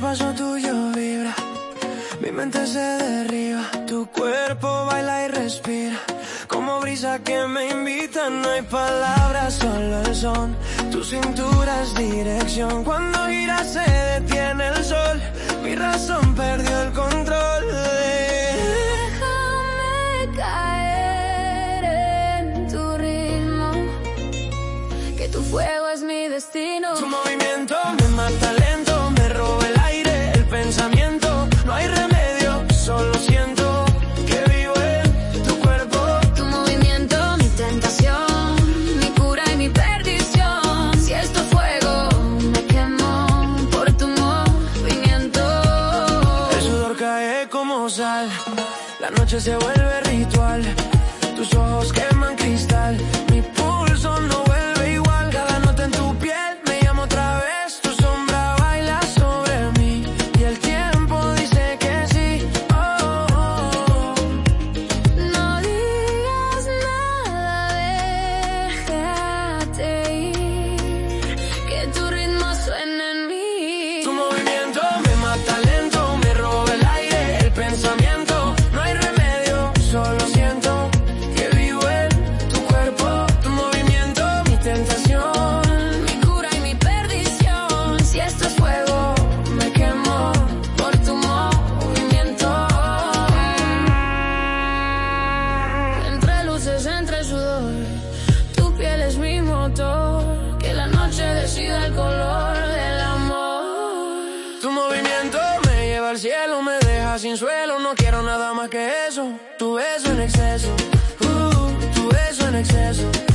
paso tuyo vibra, mi mente se derriba, tu cuerpo baila y respira, como brisa que me invita, no hay palabras, solo el son, tu cintura es dirección, cuando gira se detiene el sol, mi razón perdió el control. Déjame caer en tu ritmo, que tu fuego destino. Tu movimiento me mata lento, me roba el aire, el pensamiento. No hay remedio, solo siento que vivo en tu cuerpo. Tu movimiento, mi tentación, mi cura y mi perdición. Si esto es fuego, me quemo por tu movimiento. El sudor cae como sal, la noche se vuelve ritual. Tus ojos queman cristal, mi sin suelo. No quiero nada más que eso. Tu beso en exceso, uh, tu beso en exceso.